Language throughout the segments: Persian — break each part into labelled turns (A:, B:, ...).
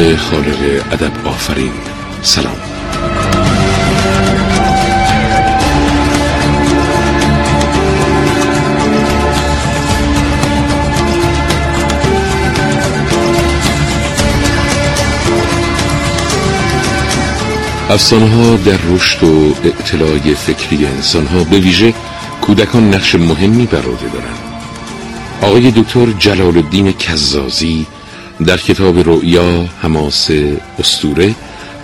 A: به خالق ادب آفرین. سلام. افسانه ها در رشد و اطلاع فکری انسان ها به ویژه کودکان نقش مهمی بر عهده دارند. آقای دکتر جلال الدین کزازی در کتاب رؤیا حماسه استوره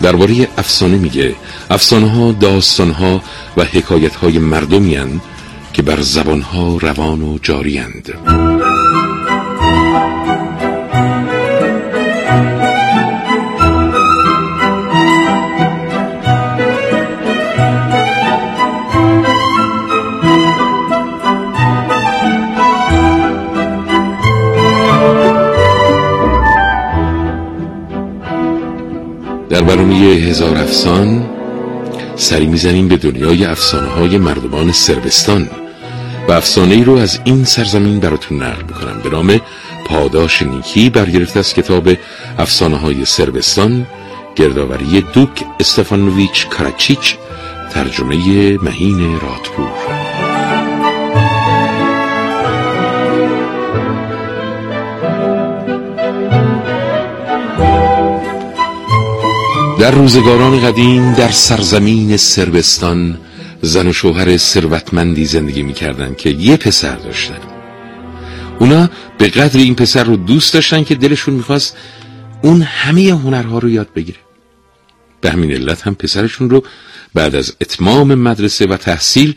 A: درباره افسانه میگه افسانه ها داستان ها و حکایت های مردمی که بر زبان ها روان و جاری اند. در برنامه هزار افسان سری می‌زنیم به دنیای افسانه های مردمان سربستان و افسانه ای رو از این سرزمین براتون نقل می‌کنم. به نام پاداش نیکی برگرفته از کتاب افسانه های سربستان گردآوری دوک استفانویچ کاراچیچ ترجمه مهین رادپور در روزگاران قدیم در سرزمین سربستان زن و شوهر ثروتمندی زندگی می‌کردن که یه پسر داشتن. اونا به قدر این پسر رو دوست داشتن که دلشون می‌خواست اون همه هنرها رو یاد بگیره. به همین علت هم پسرشون رو بعد از اتمام مدرسه و تحصیل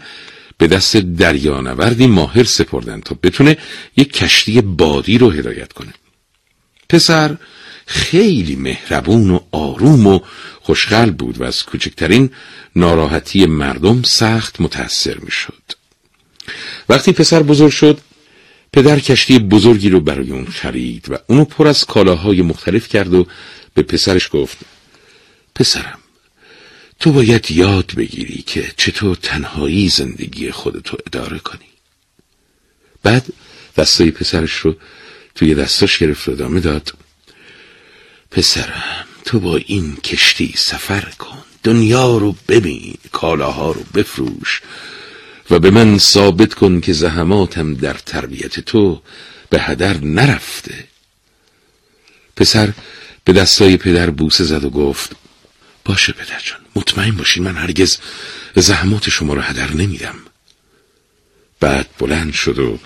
A: به دست دریانوردی ماهر سپردن تا بتونه یک کشتی بادی رو هدایت کنه. پسر خیلی مهربون و آروم و خوشقلب بود و از کوچکترین ناراحتی مردم سخت متأثر می‌شد. وقتی پسر بزرگ شد پدر کشتی بزرگی رو برای اون خرید و اونو پر از کالاهای مختلف کرد و به پسرش گفت پسرم تو باید یاد بگیری که چطور تنهایی زندگی خودتو اداره کنی بعد دستای پسرش رو توی دستاش گرفت و ادامه داد پسرم تو با این کشتی سفر کن. دنیا رو ببین کالاها رو بفروش و به من ثابت کن که زحماتم در تربیت تو به هدر نرفته. پسر به دستای پدر بوسه زد و گفت باشه پدر جان مطمئن باشین من هرگز زحمات شما رو هدر نمیدم. بعد بلند شد و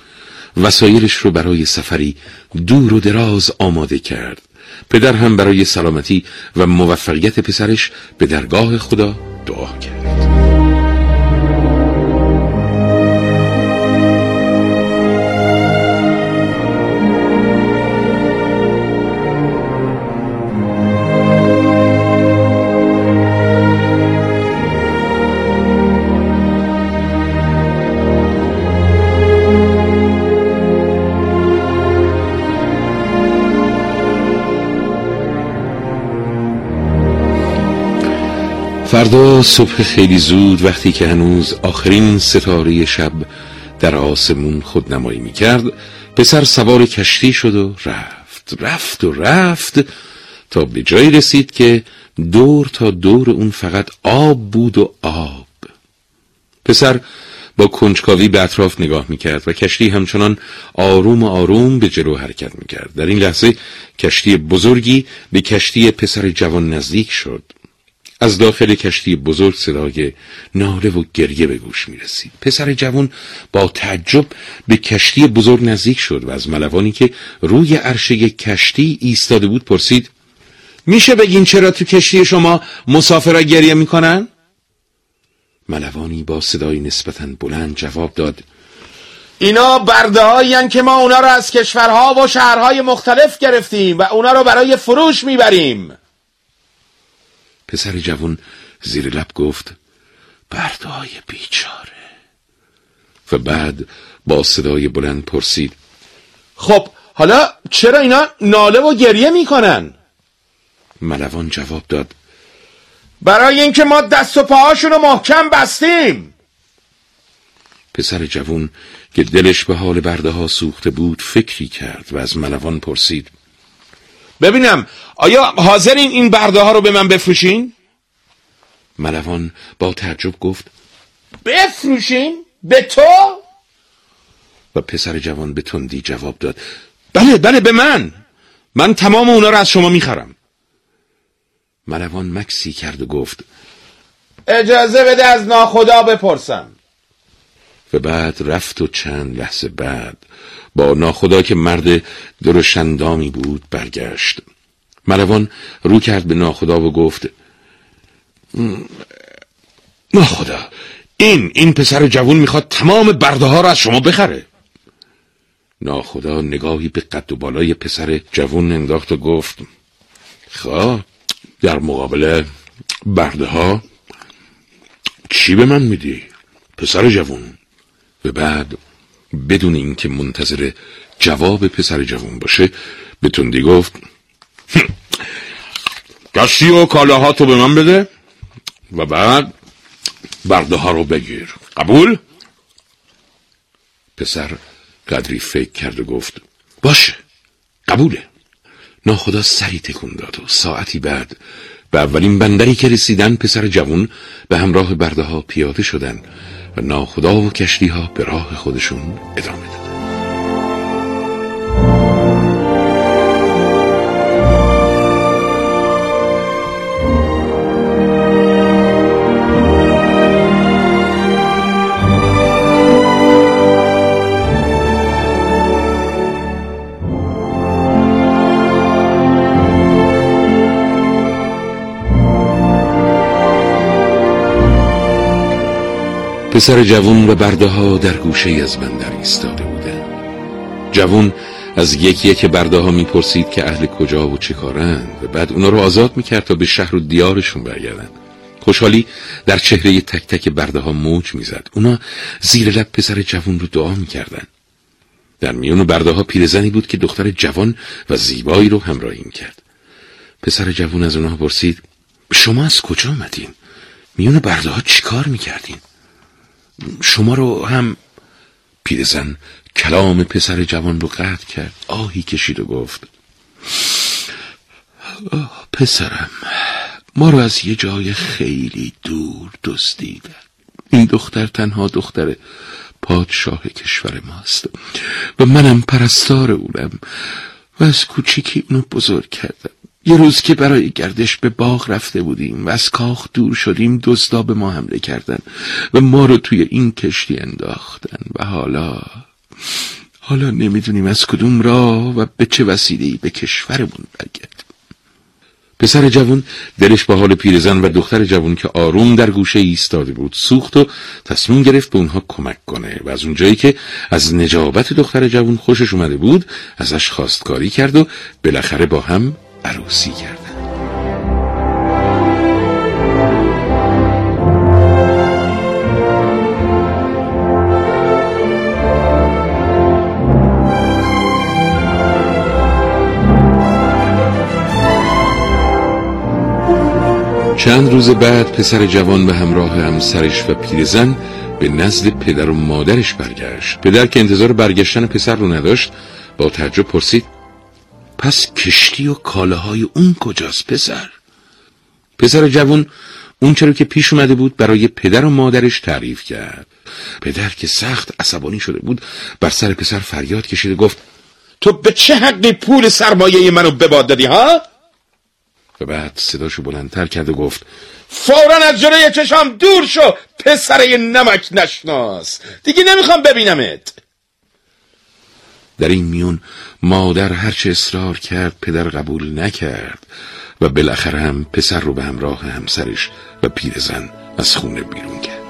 A: وسایلش رو برای سفری دور و دراز آماده کرد. پدر هم برای سلامتی و موفقیت پسرش به درگاه خدا دعا کرد. فردا صبح خیلی زود وقتی که هنوز آخرین ستاره شب در آسمون خود نمایی می کرد پسر سوار کشتی شد و رفت رفت و رفت تا به جایی رسید که دور تا دور اون فقط آب بود و آب. پسر با کنجکاوی به اطراف نگاه می‌کرد و کشتی همچنان آروم و آروم به جلو حرکت می‌کرد. در این لحظه کشتی بزرگی به کشتی پسر جوان نزدیک شد. از داخل کشتی بزرگ صدای ناله و گریه به گوش می رسید. پسر جوان با تعجب به کشتی بزرگ نزدیک شد و از ملوانی که روی عرشه کشتی ایستاده بود پرسید میشه بگین چرا تو کشتی شما مسافرها گریه می‌کنن؟ ملوانی با صدای نسبتا بلند جواب داد
B: اینا برده که ما اونا رو از کشورها و شهرهای مختلف گرفتیم و اونا رو برای فروش می‌بریم
A: پسر جوان زیر لب گفت بردای بیچاره. و بعد با صدای بلند پرسید
B: خب حالا چرا اینا ناله و گریه می‌کنن؟
A: ملوان جواب داد
B: برای اینکه ما دست و پاهاشون رو محکم بستیم.
A: پسر جوون که دلش به حال برده ها سوخته بود فکری کرد و از ملوان پرسید
B: ببینم آیا حاضرین این برده ها رو به من بفروشین؟
A: ملوان با تعجب گفت
B: بفروشین؟ به تو؟
A: و پسر جوان به تندی جواب داد
B: بله بله به من من تمام اونا رو از شما می‌خرم
A: ملوان مکسی کرد و گفت
B: اجازه بده از ناخدا بپرسم
A: و بعد رفت و چند لحظه بعد با ناخدا که مرد درشندامی بود برگشت. ملوان رو کرد به ناخدا و گفت ناخدا این این پسر جوون می‌خواد تمام برده ها رو از شما بخره. ناخدا نگاهی به قد و بالای پسر جوون انداخت و گفت خواه در مقابل برده ها چی به من میدی پسر جوون؟ و بعد بدون اینکه منتظر جواب پسر جوون باشه به تندی گفت کشتی و کالاها تو به من بده و بعد برده ها رو بگیر. قبول؟ پسر قدری فکر کرد و گفت باشه قبوله. ناخدا سری تکون داد و ساعتی بعد به اولین بندری که رسیدن پسر جوون به همراه برده ها پیاده شدن. و ناخدا و کشتی ها به راه خودشون ادامه دادن. پسر جوون و برده ها در گوشه از بندر ایستاده بودند جوون از یکی یک برده ها می‌پرسید که اهل کجا و چه کارند و بعد اونا رو آزاد می‌کرد تا به شهر و دیارشون برگردن. خوشحالی در چهره تک تک برده ها موج می‌زد. اونا زیر لب پسر جوون رو دعا می‌کردن. در میون برده ها پیرزنی بود که دختر جوان و زیبایی رو همراهی کرد پسر جوون از اونها پرسید شما از کجا آمدین؟ میون برده ها چی کار می‌کردین؟ شما رو هم پیرزن کلام پسر جوان رو قطع کرد. آهی کشید و گفت پسرم ما رو از یه جای خیلی دور دزدیدن این دختر تنها دختر پادشاه کشور ماست و منم پرستار اونم و از کوچیکی اونو بزرگ کردم. یه روز که برای گردش به باغ رفته بودیم و از کاخ دور شدیم دزدا به ما حمله کردن و ما رو توی این کشتی انداختن و حالا حالا نمی‌دونیم از کدوم راه و به چه وسیله‌ای به کشورمون برگردیم پسر جوون دلش با حال پیرزن و دختر جوون که آروم در گوشه ایستاده بود سوخت و تصمیم گرفت به اونها کمک کنه و از اونجایی که از نجابت دختر جوون خوشش اومده بود ازش خواستکاری کرد و بالاخره با هم عروسی کردن چند روز بعد پسر جوان به همراه همسرش و پیرزن به نزد پدر و مادرش برگشت. پدر که انتظار برگشتن پسر رو نداشت با تعجب پرسید پس کشتی و کالاهای اون کجاست پسر؟ پسر جوون اون چرا که پیش اومده بود برای پدر و مادرش تعریف کرد. پدر که سخت عصبانی شده بود بر سر پسر فریاد کشید و گفت
B: تو به چه حقی پول سرمایه منو بباد دادی ها؟
A: و بعد صداشو بلندتر کرد و گفت
B: فورا از جلوی چشام دور شو پسر نمک نشناس. دیگه نمی‌خوام ببینمت.
A: در این میون مادر هرچه اصرار کرد پدر قبول نکرد و بالاخره هم پسر رو به همراه همسرش و پیرزن از خونه بیرون کرد.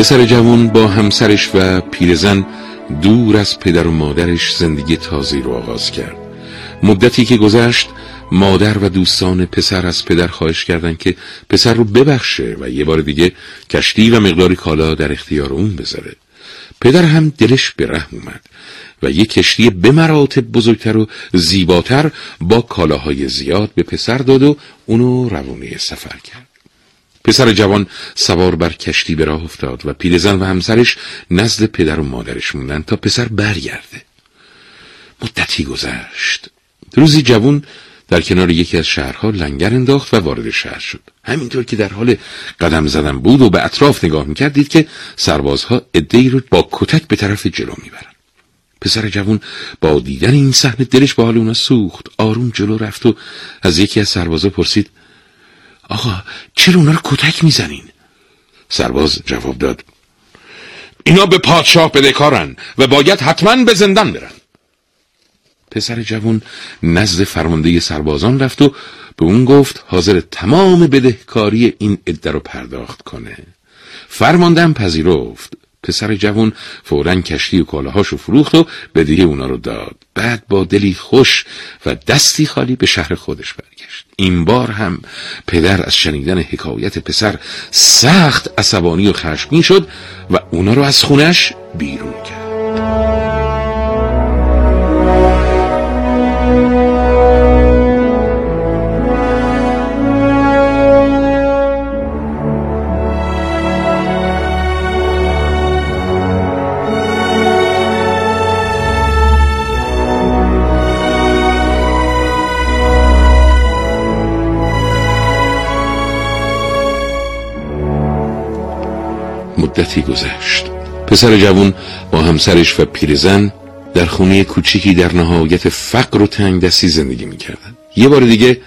A: پسر جوان با همسرش و پیرزن دور از پدر و مادرش زندگی تازی رو آغاز کرد. مدتی که گذشت مادر و دوستان پسر از پدر خواهش کردند که پسر رو ببخشه و یه بار دیگه کشتی و مقداری کالا در اختیار اون بذاره. پدر هم دلش به رحم اومد و یک کشتی به مراتب بزرگتر و زیباتر با کالاهای زیاد به پسر داد و اونو روانه سفر کرد. پسر جوان سوار بر کشتی به راه افتاد و پیرزن و همسرش نزد پدر و مادرش موندن تا پسر برگرده. مدتی گذشت. روزی جوان در کنار یکی از شهرها لنگر انداخت و وارد شهر شد. همینطور که در حال قدم زدن بود و به اطراف نگاه می‌کرد دید که سربازها ادهی رو با کتک به طرف جلو می‌برن. پسر جوان با دیدن این صحنه دلش به حال اونا سوخت آروم جلو رفت و از یکی از سربازا پرسید آقا چرا اونا رو کتک می‌زنین؟ سرباز جواب داد اینا به پادشاه بدهکارن و باید حتما به زندان برن. پسر جوان نزد فرمانده سربازان رفت و به اون گفت حاضر تمام بدهکاری این عده رو پرداخت کنه. فرماندم پذیرفت. پسر جوان فورا کشتی و کالاهاشو فروخت و بدهی اونا رو داد. بعد با دلی خوش و دستی خالی به شهر خودش برگشت. این بار هم پدر از شنیدن حکایت پسر سخت عصبانی و خشمگین شد و اونا رو از خونش بیرون کرد. مدتی گذشت. پسر جوان با همسرش و پیرزن در خونه کوچیکی در نهایت فقر و تنگ دستی زندگی می‌کردن یه بار دیگه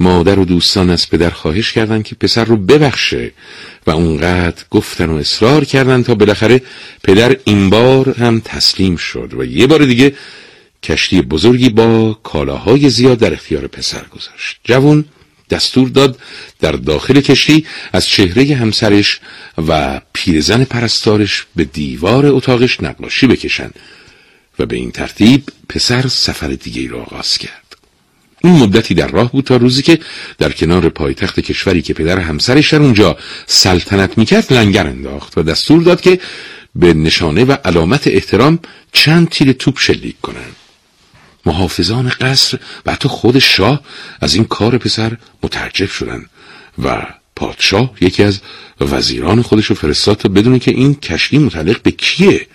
A: مادر و دوستان از پدر خواهش کردند که پسر رو ببخشه و اونقدر گفتن و اصرار کردن تا بالاخره پدر این بار هم تسلیم شد و یه بار دیگه کشتی بزرگی با کالاهای زیاد در اختیار پسر گذاشت. جوان دستور داد در داخل کشتی از چهره همسرش و پیرزن پرستارش به دیوار اتاقش نقاشی بکشن و به این ترتیب پسر سفر دیگه را آغاز کرد. اون مدتی در راه بود تا روزی که در کنار پایتخت کشوری که پدر همسرش در اونجا سلطنت می‌کرد لنگر انداخت و دستور داد که به نشانه و علامت احترام چند تیر توپ شلیک کنند. محافظان قصر و حتی خود شاه از این کار پسر متعجب شدن و پادشاه یکی از وزیران خودش رو فرستاد تا بدونه که این کشتی متعلق به کیه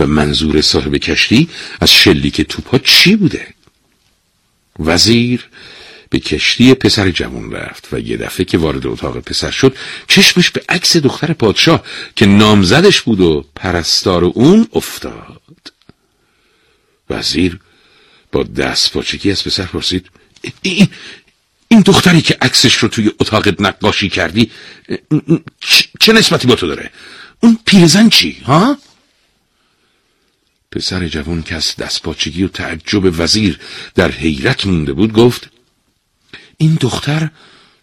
A: و منظور صاحب کشتی از شلیک توپا چی بوده. وزیر به کشتی پسر جوان رفت و یه دفعه که وارد اتاق پسر شد چشمش به عکس دختر پادشاه که نامزدش بود و پرستار اون افتاد. وزیر با دست پاچگی از پسر پرسید این, این دختری که عکسش رو توی اتاق نقاشی کردی چه نسبتی با تو داره؟ اون پیرزن چی ها؟ پسر جوان که از دستپاچگی و تعجب وزیر در حیرت مونده بود گفت این دختر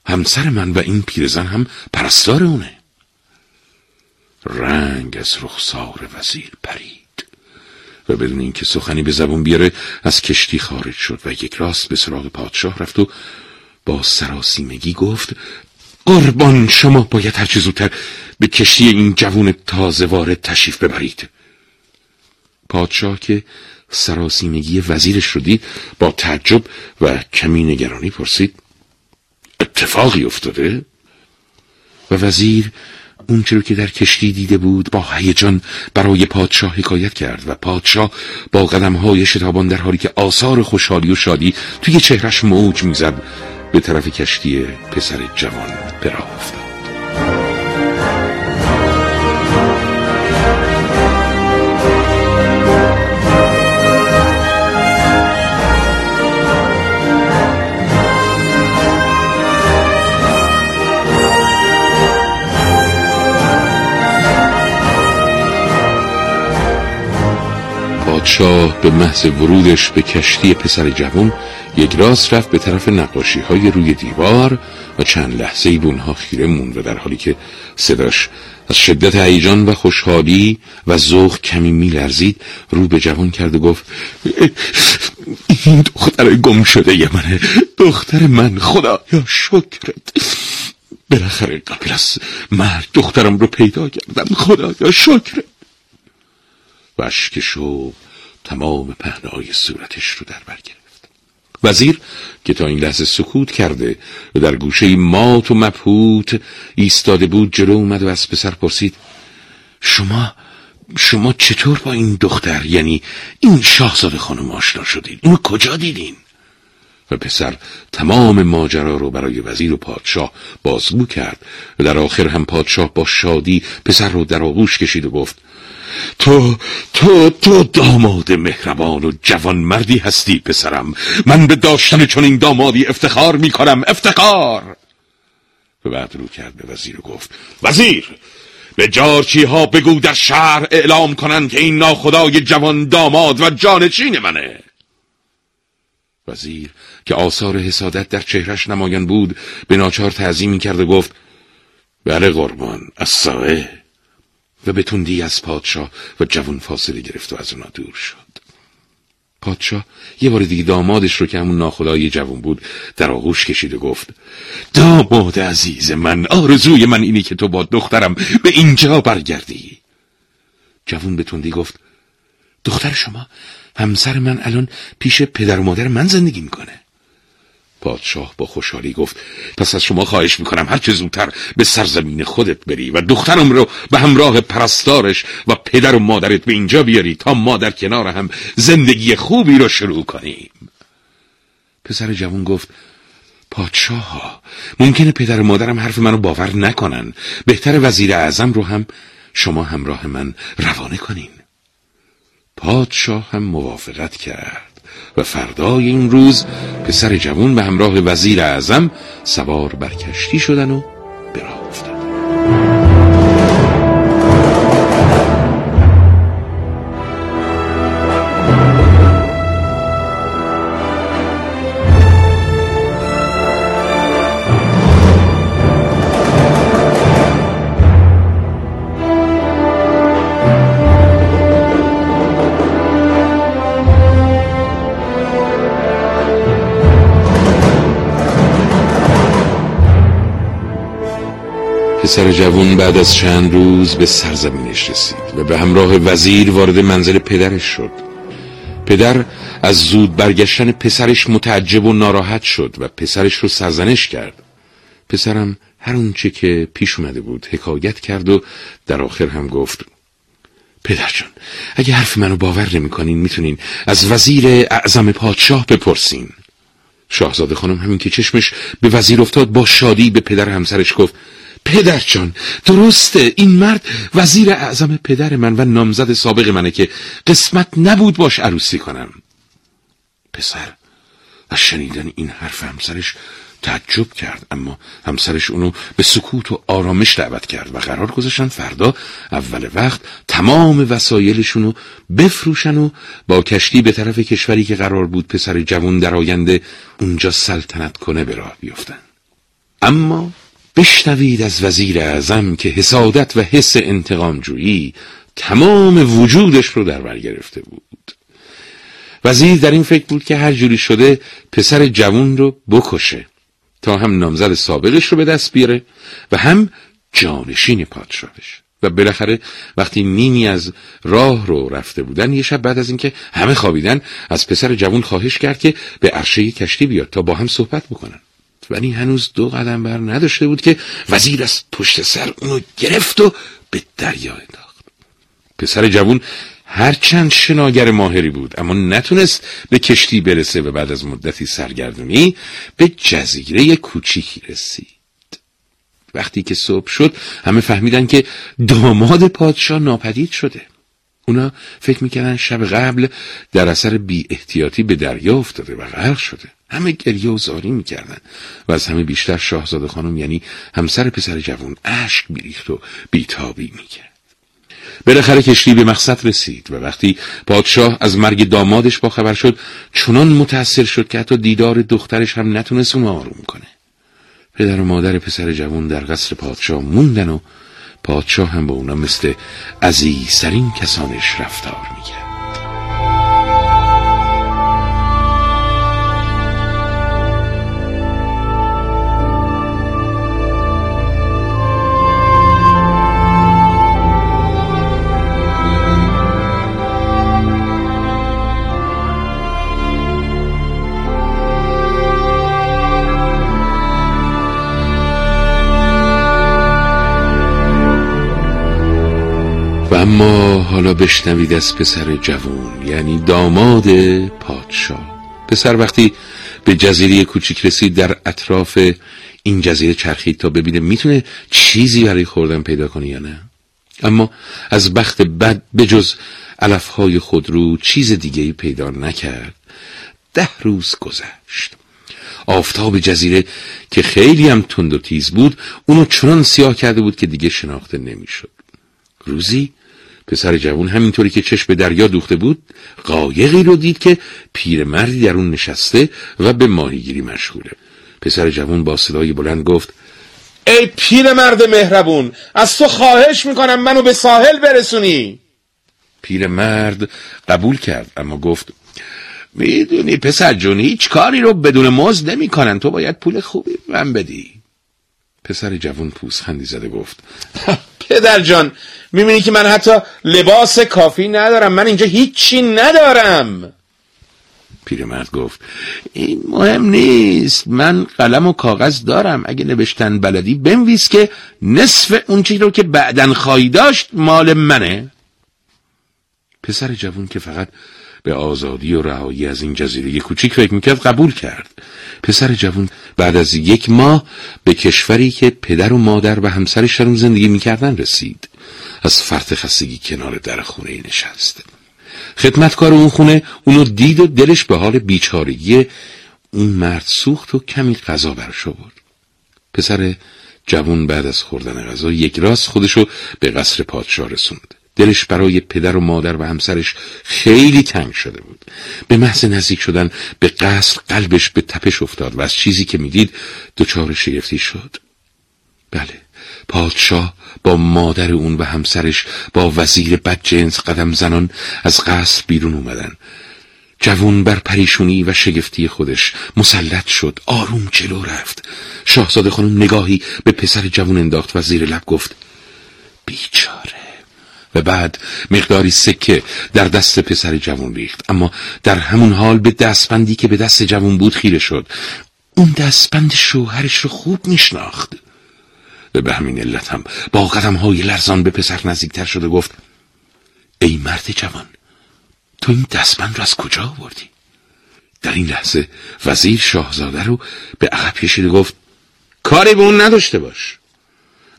A: همسر من و این پیرزن هم پرستار اونه. رنگ از رخسار وزیر پرید. و بدون اینکه سخنی به زبون بیاره از کشتی خارج شد و یک راست به سراغ پادشاه رفت و با سراسیمگی گفت قربان شما باید هرچه زودتر به کشتی این جوون تازه وارد تشریف ببرید پادشاه که سراسیمگی وزیرش رو دید با تعجب و کمی نگرانی پرسید اتفاقی افتاده؟ و وزیر اون رو که در کشتی دیده بود با هیجان برای پادشاه حکایت کرد و پادشاه با قدمهای شتابان در حالی که آثار خوشحالی و شادی توی چهرش موج می‌زد به طرف کشتی پسر جوان براه پادشاه به محض ورودش به کشتی پسر جوان یک راست رفت به طرف نقاشی های روی دیوار و چند لحظه ای بونها خیره موند و در حالی که صداش از شدت هیجان و خوشحالی و ذوق کمی میلرزید رو به جوان کرد و گفت این دختر گم شده ی منه. دختر من خدا یا شکرت. بالاخره قبل از مرگ دخترم رو پیدا کردم خدا یا شکرت. و اشک شوق تمام پهنای صورتش رو در بر گرفت. وزیر که تا این لحظه سکوت کرده و در گوشه مات و مبهوت ایستاده بود جلو اومد و از پسر پرسید شما شما چطور با این دختر یعنی این شاهزاده خانم آشنا شدید اونو کجا دیدین؟ و پسر تمام ماجرا رو برای وزیر و پادشاه بازگو کرد و در آخر هم پادشاه با شادی پسر رو در آغوش کشید و گفت تو تو تو داماد مهربان و جوان مردی هستی پسرم. من به داشتن چون این دامادی افتخار می کنم افتخار! و بعد رو کرد به وزیر و گفت وزیر به جارچی ها بگو در شهر اعلام کنند که این ناخدای جوان داماد و جانچین منه. وزیر که آثار حسادت در چهرش نمایان بود به ناچار تعظیمی کرد و گفت بله قربان از و به تندی از پادشاه و جوان فاصله گرفت و از اونا دور شد. پادشاه یه بار دیگه دامادش رو که همون ناخدای جوان بود در آغوش کشید و گفت داماد عزیز من آرزوی من اینی که تو با دخترم به اینجا برگردی. جوان به تندی گفت دختر شما همسر من الان پیش پدر و مادر من زندگی می‌کنه. پادشاه با خوشحالی گفت پس از شما خواهش می‌کنم هر چه زودتر به سرزمین خودت بری و دخترم رو به همراه پرستارش و پدر و مادرت به اینجا بیاری تا ما در کنار هم زندگی خوبی رو شروع کنیم. پسر جوان گفت پادشاه ها ممکنه پدر و مادرم حرف منو باور نکنن. بهتر وزیر اعظم رو هم شما همراه من روانه کنین. پادشاه هم موافقت کرد. و فردای این روز پسر جوان به همراه وزیر اعظم سوار بر کشتی شدن و پسر جوان بعد از چند روز به سرزمینش رسید و به همراه وزیر وارد منزل پدرش شد. پدر از زود برگشتن پسرش متعجب و ناراحت شد و پسرش رو سرزنش کرد. پسرم هر اونچه که پیش اومده بود حکایت کرد و در آخر هم گفت پدر جان اگه حرف منو باور نمی‌کنین می‌تونین از وزیر اعظم پادشاه بپرسین. شاهزاده خانم همین که چشمش به وزیر افتاد با شادی به پدر همسرش گفت پدر جان درسته این مرد وزیر اعظم پدر من و نامزد سابق منه که قسمت نبود باش عروسی کنم. پسر از شنیدن این حرف همسرش تعجب کرد اما همسرش اونو به سکوت و آرامش دعوت کرد و قرار گذاشتن فردا اول وقت تمام وسایلشونو بفروشن و با کشتی به طرف کشوری که قرار بود پسر جوان در آینده اونجا سلطنت کنه به راه بیفتن. اما بشنوید از وزیر اعظم که حسادت و حس انتقامجویی تمام وجودش رو در بر گرفته بود. وزیر در این فکر بود که هر جوری شده پسر جوون رو بکشه تا هم نامزد سابقش رو به دست بیاره و هم جانشین پادشاهش. و بالاخره وقتی نیمی از راه رو رفته بودن یه شب بعد از اینکه همه خوابیدن از پسر جوون خواهش کرد که به عرشه کشتی بیاد تا با هم صحبت بکنن. ولی هنوز دو قدم بر نداشته بود که وزیر از پشت سر اونو گرفت و به دریا انداخت. پسر جوون هرچند شناگر ماهری بود اما نتونست به کشتی برسه و بعد از مدتی سرگردونی به جزیره کوچیکی رسید. وقتی که صبح شد همه فهمیدن که داماد پادشاه ناپدید شده. اونا فکر می‌کردن شب قبل در اثر بی احتیاطی به دریا افتاده و غرق شده. همه گریه و زاری می‌کردن و از همه بیشتر شاهزاده خانم یعنی همسر پسر جوان اشک میریخت و بیتابی می‌کرد. بالاخره کشتی به مقصد رسید و وقتی پادشاه از مرگ دامادش باخبر شد چنان متأثر شد که حتی دیدار دخترش هم نتونست اونو آروم کنه. پدر و مادر پسر جوان در قصر پادشاه موندن و پادشاه هم با اونا مثل عزیزترین کسانش رفتار می‌کرد. اما حالا بشنوید از پسر جوون یعنی داماد پادشاه. پسر وقتی به جزیره کوچیک رسید در اطراف این جزیره چرخید تا ببینه می‌تونه چیزی برای خوردن پیدا کنه یا نه. اما از بخت بد به جز علفهای خودرو چیز دیگه پیدا نکرد. ده روز گذشت. آفتاب جزیره که خیلی هم تند و تیز بود اونو چنان سیاه کرده بود که دیگه شناخته نمی‌شد. روزی پسر جوان همینطوری که چشم به دریا دوخته بود قایقی رو دید که پیرمردی در اون نشسته و به ماهیگیری مشغوله. پسر جوان با صدای بلند گفت
B: ای پیرمرد مهربون از تو خواهش می‌کنم منو به ساحل برسونی.
A: پیرمرد قبول کرد اما گفت می‌دونی پسر جون هیچ کاری رو بدون مزد نمی‌کنن تو باید پول خوبی من بدی. پسر جوان پوزخندی زده گفت
B: پدر جان می‌بینی که من حتی لباس کافی ندارم من اینجا هیچی ندارم.
A: پیرمرد گفت این مهم نیست من قلم و کاغذ دارم اگه نوشتن بلدی بنویس که نصف اون چیزی رو که بعدن خواهی داشت مال منه. پسر جوون که فقط به آزادی و رهایی از این جزیره کوچیک فکر می‌کرد قبول کرد. پسر جوون بعد از یک ماه به کشوری که پدر و مادر و همسرش در زندگی می‌کردن رسید. از فرط خستگی کنار در خونه نشست. خدمتکار اون خونه اونو دید و دلش به حال بیچارگی اون مرد سوخت و کمی غذا برش آورد. پسر جوون بعد از خوردن غذا یک راست خودشو به قصر پادشاه رسوند. دلش برای پدر و مادر و همسرش خیلی تنگ شده بود. به محض نزدیک شدن به قصر قلبش به تپش افتاد و از چیزی که می‌دید دچار شگفتی شد. بله پادشاه با مادر اون و همسرش با وزیر بدجنس قدم زنان از قصر بیرون اومدن. جوون بر پریشونی و شگفتی خودش مسلط شد آروم جلو رفت. شاهزاده خانم نگاهی به پسر جوون انداخت و زیر لب گفت بیچاره. و بعد مقداری سکه در دست پسر جوون ریخت. اما در همون حال به دستبندی که به دست جوون بود خیره شد. اون دستبند شوهرش رو خوب میشناخت. و به همین علت هم با قدم های لرزان به پسر نزدیکتر شده گفت ای مرد جوان تو این دستبند رو از کجا آوردی؟ در این لحظه وزیر شاهزاده رو به عقب کشید گفت کاری به اون نداشته باش.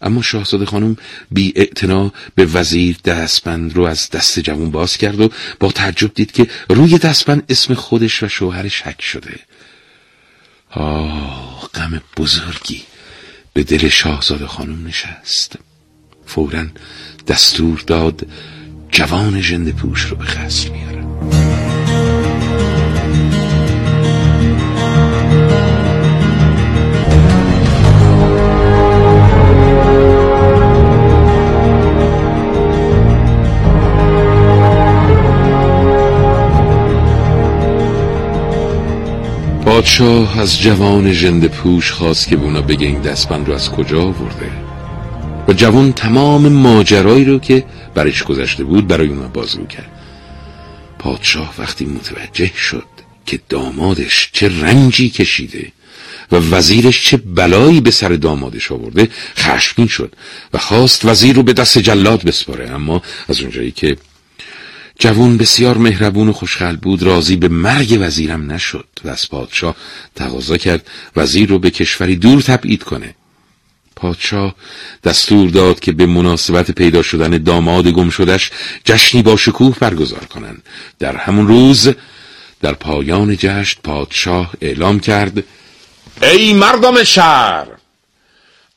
A: اما شاهزاده خانم بی به وزیر دستبند رو از دست جوان باز کرد و با تعجب دید که روی دستبند اسم خودش و شوهرش حک شده. آه غم بزرگی به دل شاهزاده خانم نشست. فورا دستور داد جوان ژنده پوش رو به خصر میاره پادشاه از جوان جند پوش خواست که بونا بگه این دستبند رو از کجا آورده. و جوان تمام ماجرایی رو که برش گذشته بود برای اونا بازگو کرد پادشاه وقتی متوجه شد که دامادش چه رنجی کشیده و وزیرش چه بلایی به سر دامادش آورده خشمگین شد و خواست وزیر رو به دست جلاد بسپاره. اما از اونجایی که جوون بسیار مهربون و خوشخل بود راضی به مرگ وزیرم نشد و از پادشاه تقاضا کرد وزیر رو به کشوری دور تبعید کنه. پادشاه دستور داد که به مناسبت پیدا شدن داماد گم شدش جشنی با شکوه برگزار کنند. در همون روز در پایان جشن پادشاه اعلام کرد
B: ای مردم شهر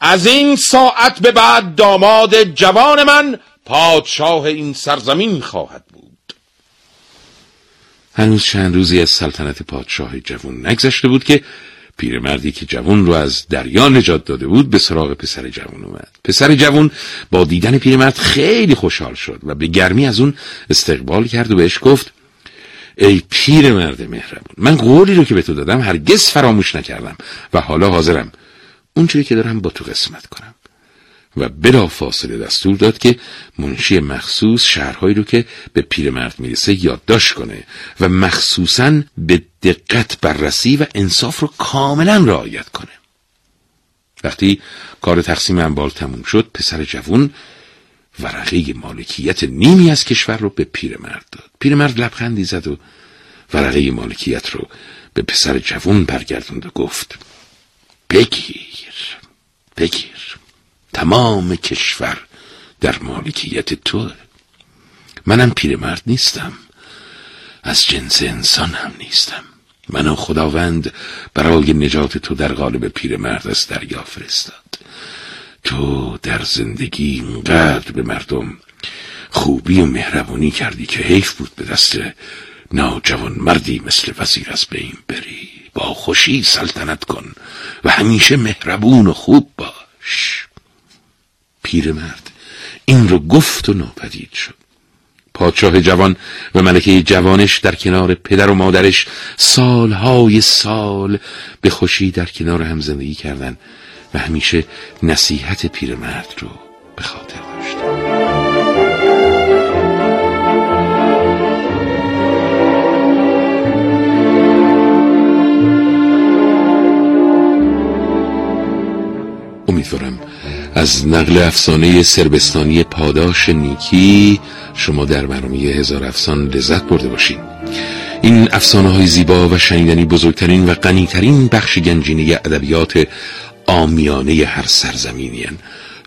B: از این ساعت به بعد داماد جوان من پادشاه این سرزمین خواهد
A: هنوز چند روزی از سلطنت پادشاه جوان نگذشته بود که پیرمردی که جوان رو از دریا نجات داده بود به سراغ پسر جوان اومد. پسر جوان با دیدن پیرمرد خیلی خوشحال شد و به گرمی از اون استقبال کرد و بهش گفت ای پیرمرد مهربون من قولی رو که به تو دادم هرگز فراموش نکردم و حالا حاضرم. اون که دارم با تو قسمت کنم. و بلا فاصله دستور داد که منشی مخصوص شهرهایی رو که به پیرمرد می‌رسه یادداشت کنه و مخصوصا به دقت بررسی و انصاف رو کاملا رعایت کنه. وقتی کار تقسیم انبال تموم شد پسر جوون ورقه مالکیت نیمی از کشور رو به پیرمرد داد. پیرمرد لبخندی زد و ورقه مالکیت رو به پسر جوون برگردوند و گفت بگیر بگیر. تمام کشور در مالکیت تو. منم پیرمرد نیستم. از جنس انسان هم نیستم. منو خداوند برای نجات تو در قالب پیرمرد از دریا فرستاد. تو در زندگی اینقدر به مردم خوبی و مهربانی کردی که حیف بود به دست ناجوان مردی مثل وزیر از بین بری. با خوشی سلطنت کن و همیشه مهربون و خوب پیرمرد. این رو گفت و ناپدید شد. پادشاه جوان و ملکه جوانش در کنار پدر و مادرش سالهای سال به خوشی در کنار هم زندگی کردند و همیشه نصیحت پیرمرد رو به خاطر داشتن امیدوارم از نقل افسانه سربستانی پاداش نیکی شما در برنامه هزار افسان لذت برده باشید. این افسانه های زیبا و شنیدنی بزرگترین و غنیترین بخش گنجینه ادبیات آمیانه هر سرزمینی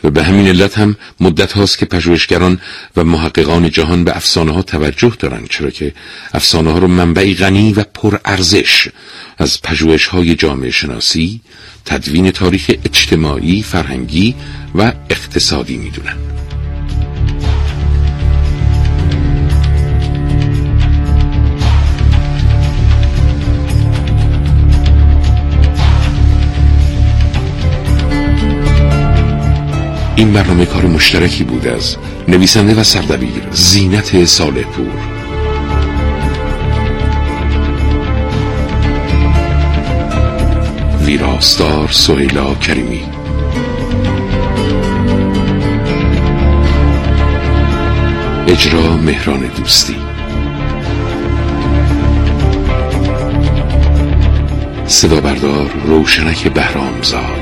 A: و به همین علت هم مدت هاست که پژوهشگران و محققان جهان به افسانه ها توجه دارند چرا که افسانه ها رو منبعی غنی و پرارزش از پژوهش های جامعه شناسی تدوین تاریخ اجتماعی، فرهنگی و اقتصادی می‌دونن. این برنامه کار مشترکی بود از نویسنده و سردبیر زینت ساله پور ویراستار سهیلا کریمی. اجرا مهران دوستی. صدا بردار روشنک بهرامزاد.